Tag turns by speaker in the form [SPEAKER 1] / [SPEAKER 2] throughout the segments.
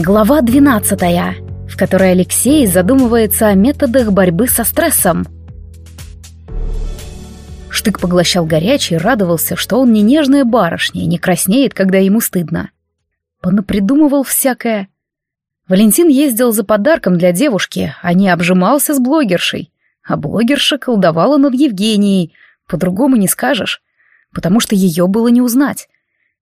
[SPEAKER 1] Глава 12, в которой Алексей задумывается о методах борьбы со стрессом. Штык поглощал горячий и радовался, что он не нежная барышня и не краснеет, когда ему стыдно. Понапридумывал всякое. Валентин ездил за подарком для девушки, а не обжимался с блогершей. А блогерша колдовала над Евгенией, по-другому не скажешь, потому что ее было не узнать.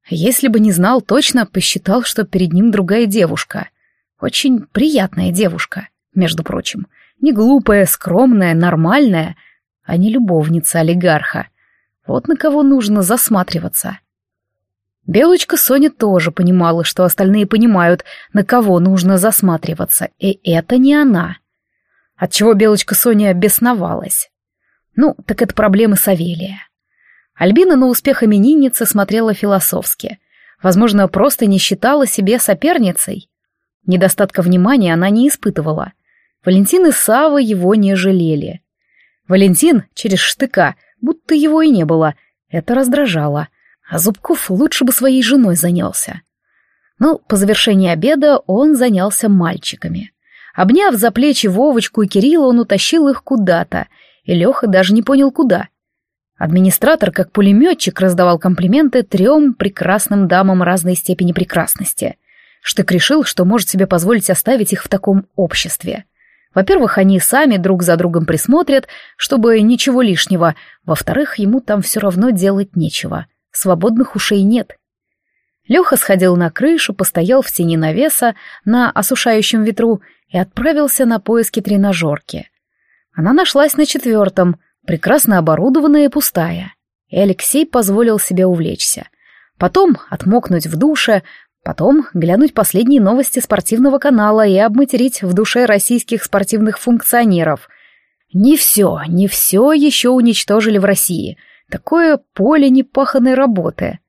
[SPEAKER 1] Если бы не знал точно, посчитал, что перед ним другая девушка. Очень приятная девушка, между прочим. Не глупая, скромная, нормальная, а не любовница олигарха. Вот на кого нужно засматриваться. Белочка Соня тоже понимала, что остальные понимают, на кого нужно засматриваться, и это не она. Отчего Белочка Соня бесновалась? Ну, так это проблемы Савелия. Альбина на успех именинницы смотрела философски. Возможно, просто не считала себе соперницей. Недостатка внимания она не испытывала. Валентин и Сава его не жалели. Валентин через штыка, будто его и не было. Это раздражало. А Зубков лучше бы своей женой занялся. Но по завершении обеда он занялся мальчиками. Обняв за плечи Вовочку и Кирилла, он утащил их куда-то, и Леха даже не понял, куда. Администратор, как пулеметчик, раздавал комплименты трем прекрасным дамам разной степени прекрасности. Штык решил, что может себе позволить оставить их в таком обществе. Во-первых, они сами друг за другом присмотрят, чтобы ничего лишнего. Во-вторых, ему там все равно делать нечего. Свободных ушей нет. Леха сходил на крышу, постоял в тени навеса на осушающем ветру и отправился на поиски тренажерки. Она нашлась на четвертом — прекрасно оборудованная и пустая. И Алексей позволил себе увлечься. Потом отмокнуть в душе, потом глянуть последние новости спортивного канала и обматерить в душе российских спортивных функционеров. Не все, не все еще уничтожили в России. Такое поле непаханной работы.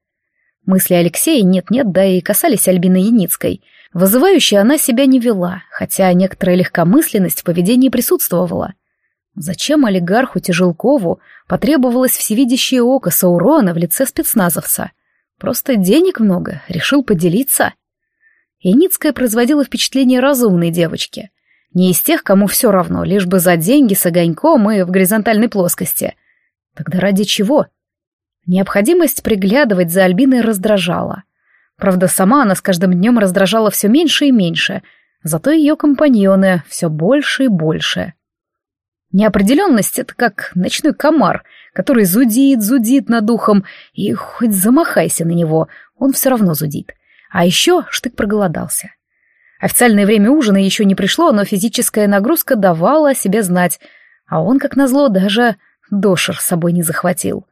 [SPEAKER 1] Мысли Алексея нет-нет, да и касались Альбины Яницкой. Вызывающе она себя не вела, хотя некоторая легкомысленность в поведении присутствовала. Зачем олигарху Тяжелкову потребовалось всевидящее око Саурона в лице спецназовца? Просто денег много, решил поделиться. Яницкая производила впечатление разумной девочки. Не из тех, кому все равно, лишь бы за деньги с огоньком и в горизонтальной плоскости. Тогда ради чего? Необходимость приглядывать за Альбиной раздражала. Правда, сама она с каждым днем раздражала все меньше и меньше, зато ее компаньоны все больше и больше. Неопределенность — это как ночной комар, который зудит, зудит над ухом, и хоть замахайся на него, он все равно зудит. А еще штык проголодался. Официальное время ужина еще не пришло, но физическая нагрузка давала о себе знать, а он, как назло, даже дошер с собой не захватил.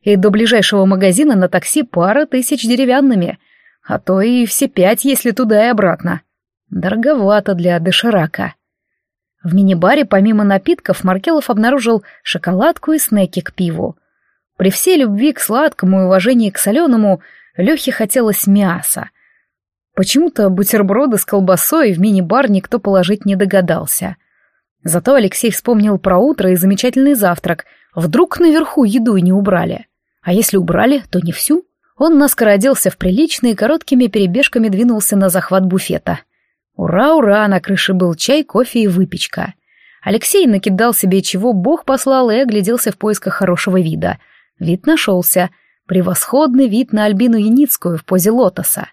[SPEAKER 1] И до ближайшего магазина на такси пара тысяч деревянными, а то и все пять, если туда и обратно. Дороговато для доширака. В мини-баре помимо напитков Маркелов обнаружил шоколадку и снеки к пиву. При всей любви к сладкому и уважении к соленому Лехе хотелось мяса. Почему-то бутерброды с колбасой в мини-бар никто положить не догадался. Зато Алексей вспомнил про утро и замечательный завтрак. Вдруг наверху еду и не убрали. А если убрали, то не всю. Он наскоро оделся в приличный и короткими перебежками двинулся на захват буфета — Ура, ура, на крыше был чай, кофе и выпечка. Алексей накидал себе чего Бог послал и огляделся в поисках хорошего вида. Вид нашелся. Превосходный вид на Альбину Яницкую в позе лотоса.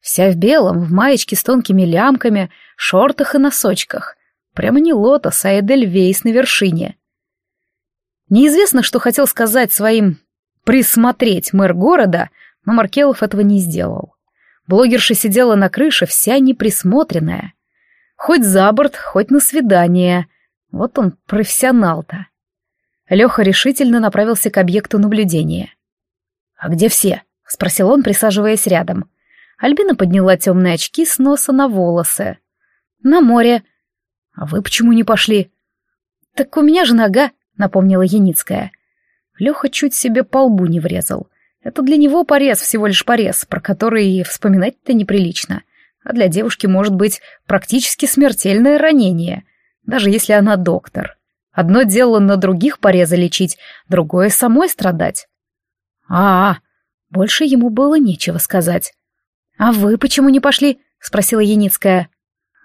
[SPEAKER 1] Вся в белом, в маечке с тонкими лямками, шортах и носочках. Прямо не лотос, а Эдельвейс на вершине. Неизвестно, что хотел сказать своим «присмотреть мэр города», но Маркелов этого не сделал. Блогерша сидела на крыше, вся неприсмотренная. Хоть за борт, хоть на свидание. Вот он, профессионал-то. Леха решительно направился к объекту наблюдения. «А где все?» — спросил он, присаживаясь рядом. Альбина подняла темные очки с носа на волосы. «На море». «А вы почему не пошли?» «Так у меня же нога», — напомнила Яницкая. Леха чуть себе по лбу не врезал. Это для него порез, всего лишь порез, про который вспоминать-то неприлично. А для девушки может быть практически смертельное ранение, даже если она доктор. Одно дело на других порезы лечить, другое самой страдать. А, -а, а, больше ему было нечего сказать. «А вы почему не пошли?» — спросила Яницкая.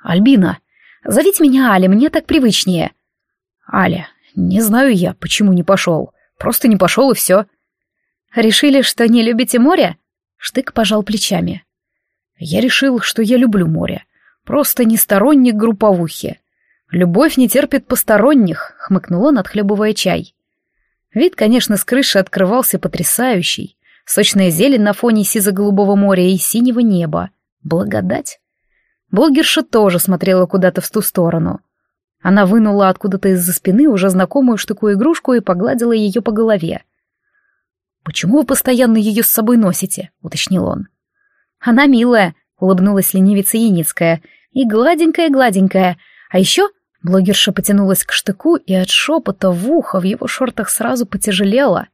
[SPEAKER 1] «Альбина. Зовите меня Аля, мне так привычнее». «Аля, не знаю я, почему не пошел. Просто не пошел и все». «Решили, что не любите море?» Штык пожал плечами. «Я решил, что я люблю море. Просто не сторонник групповухи. Любовь не терпит посторонних», — хмыкнул он, отхлебывая чай. Вид, конечно, с крыши открывался потрясающий. Сочная зелень на фоне сизо-голубого моря и синего неба. Благодать. Блогерша тоже смотрела куда-то в ту сторону. Она вынула откуда-то из-за спины уже знакомую штуку игрушку и погладила ее по голове. «Почему вы постоянно ее с собой носите?» — уточнил он. «Она милая», — улыбнулась ленивица Яницкая. «И гладенькая-гладенькая. А еще...» Блогерша потянулась к штыку, и от шепота в ухо в его шортах сразу потяжелело.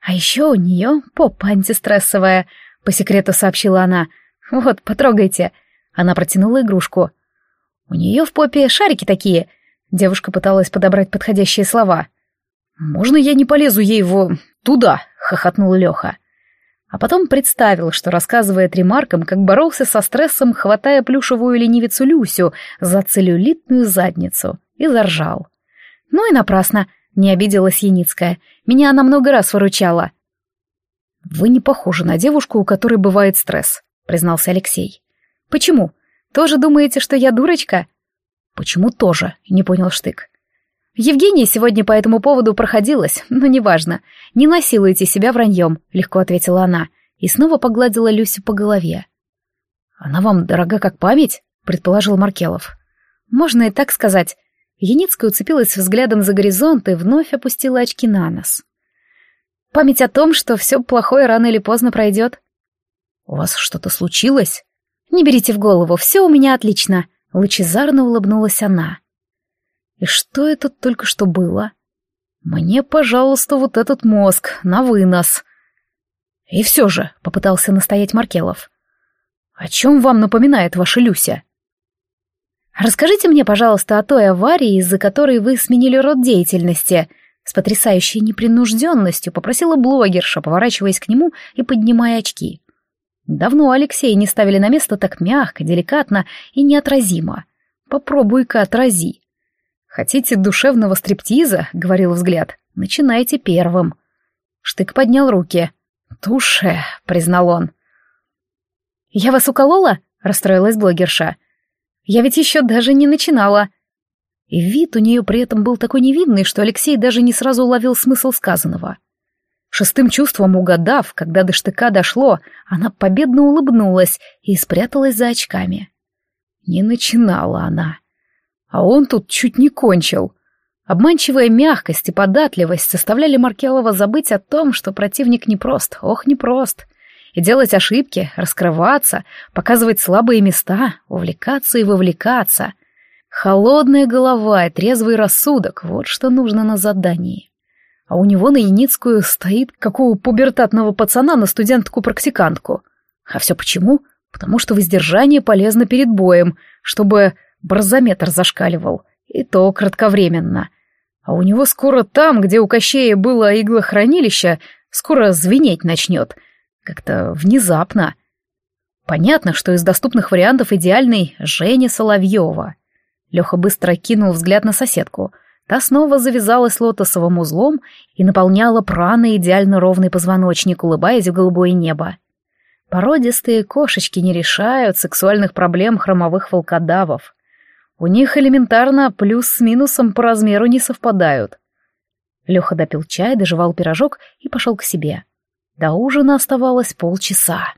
[SPEAKER 1] «А еще у нее попа антистрессовая», — по секрету сообщила она. «Вот, потрогайте». Она протянула игрушку. «У нее в попе шарики такие». Девушка пыталась подобрать подходящие слова. «Можно я не полезу ей в... туда?» — хохотнул Леха. А потом представил, что рассказывает ремаркам, как боролся со стрессом, хватая плюшевую ленивицу Люсю за целлюлитную задницу, и заржал. «Ну и напрасно», — не обиделась Яницкая. «Меня она много раз выручала». «Вы не похожи на девушку, у которой бывает стресс», — признался Алексей. «Почему? Тоже думаете, что я дурочка?» «Почему тоже?» — не понял Штык. «Евгения сегодня по этому поводу проходилась, но неважно. Не насилуйте себя враньем», — легко ответила она и снова погладила Люсю по голове. «Она вам дорога как память?» — предположил Маркелов. «Можно и так сказать». Яницкая уцепилась взглядом за горизонт и вновь опустила очки на нос. «Память о том, что все плохое рано или поздно пройдет». «У вас что-то случилось?» «Не берите в голову, все у меня отлично», — лучезарно улыбнулась она. И что это только что было? Мне, пожалуйста, вот этот мозг, на вынос. И все же, — попытался настоять Маркелов. О чем вам напоминает ваша Люся? Расскажите мне, пожалуйста, о той аварии, из-за которой вы сменили род деятельности. С потрясающей непринужденностью попросила блогерша, поворачиваясь к нему и поднимая очки. Давно Алексея не ставили на место так мягко, деликатно и неотразимо. Попробуй-ка отрази. «Хотите душевного стриптиза?» — говорил взгляд. «Начинайте первым». Штык поднял руки. «Туше», — признал он. «Я вас уколола?» — расстроилась блогерша. «Я ведь еще даже не начинала». И вид у нее при этом был такой невинный, что Алексей даже не сразу уловил смысл сказанного. Шестым чувством угадав, когда до штыка дошло, она победно улыбнулась и спряталась за очками. Не начинала она. А он тут чуть не кончил. Обманчивая мягкость и податливость заставляли Маркелова забыть о том, что противник непрост, ох, непрост. И делать ошибки, раскрываться, показывать слабые места, увлекаться и вовлекаться. Холодная голова и трезвый рассудок — вот что нужно на задании. А у него на Яницкую стоит, как у пубертатного пацана на студентку-практикантку. А все почему? Потому что воздержание полезно перед боем, чтобы Барзометр зашкаливал, и то кратковременно. А у него скоро там, где у Кощея было иглохранилище, скоро звенеть начнет. Как-то внезапно. Понятно, что из доступных вариантов идеальный Женя Соловьева. Леха быстро кинул взгляд на соседку. Та снова завязалась лотосовым узлом и наполняла праны идеально ровный позвоночник, улыбаясь в голубое небо. Породистые кошечки не решают сексуальных проблем хромовых волкодавов. У них элементарно плюс с минусом по размеру не совпадают. Леха допил чай, доживал пирожок и пошел к себе. До ужина оставалось полчаса.